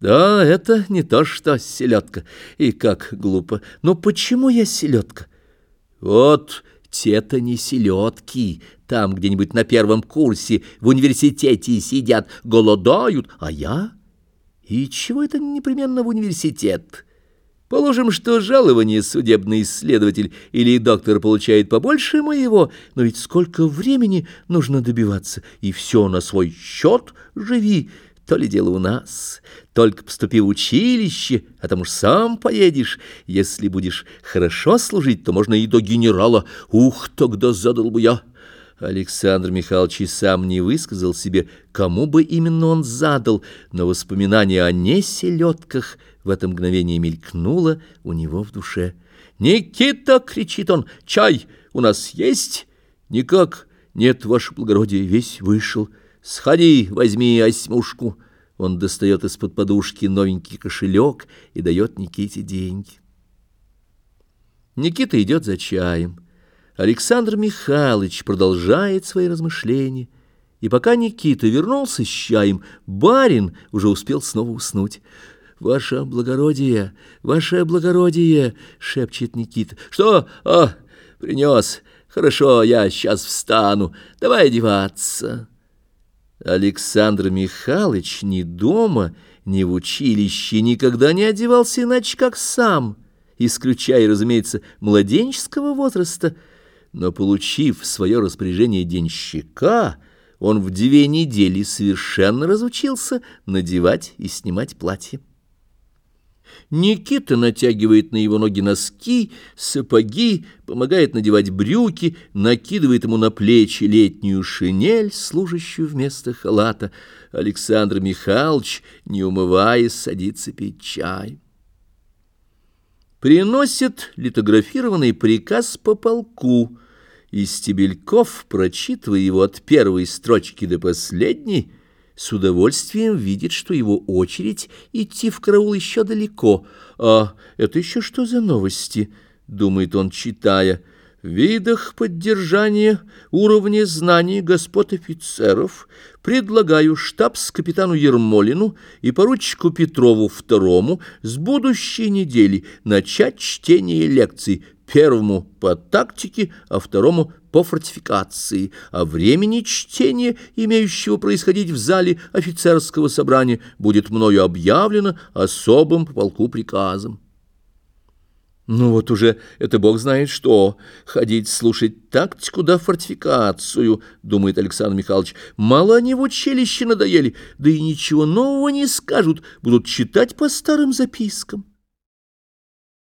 Да, это не то что селедка. И как глупо. Но почему я селедка? Вот те-то не селедки. Там где-нибудь на первом курсе в университете сидят, голодают, а я... И чего это непременно в университет? Положим, что жалование судебный исследователь или доктор получает побольше моего, но ведь сколько времени нужно добиваться, и все на свой счет живи. То ли дело у нас. Только поступи в училище, а там уж сам поедешь. Если будешь хорошо служить, то можно и до генерала. Ух, тогда задал бы я. Александр Михайлович и сам не высказал себе, кому бы именно он задал, но воспоминание о неселедках в это мгновение мелькнуло у него в душе. «Никита!» — кричит он. «Чай у нас есть?» «Никак. Нет, ваше благородие, весь вышел». «Сходи, возьми осьмушку». Он достает из-под подушки новенький кошелек и дает Никите деньги. Никита идет за чаем. Александр Михайлович продолжает свои размышления. И пока Никита вернулся с чаем, барин уже успел снова уснуть. «Ваше благородие, ваше благородие!» — шепчет Никита. «Что? А, принес. Хорошо, я сейчас встану. Давай одеваться». Александр Михайлович ни дома, ни в училище никогда не одевался иначе, как сам, исключая, разумеется, младенческого возраста, но, получив в свое распоряжение денщика, он в две недели совершенно разучился надевать и снимать платье. Никита натягивает на его ноги носки, сапоги, помогает надевать брюки, накидывает ему на плечи летнюю шинель, служащую вместо халата. Александр Михайлович, не умываясь, садится пить чай. Приносит литографированный приказ по полку, и Стебельков, прочитывая его от первой строчки до последней, с удовольствием видит, что его очередь идти в караул еще далеко. «А это еще что за новости?» — думает он, читая. «В видах поддержания уровня знаний господ офицеров предлагаю штабс-капитану Ермолину и поручику Петрову второму с будущей недели начать чтение лекций первому по тактике, а второму по фортификации, а времени чтения, имеющего происходить в зале офицерского собрания, будет мною объявлено особым по полку приказом. Ну вот уже это бог знает что, ходить слушать тактику да фортификацию, думает Александр Михайлович. Мало они в училище надоели, да и ничего нового не скажут, будут читать по старым запискам.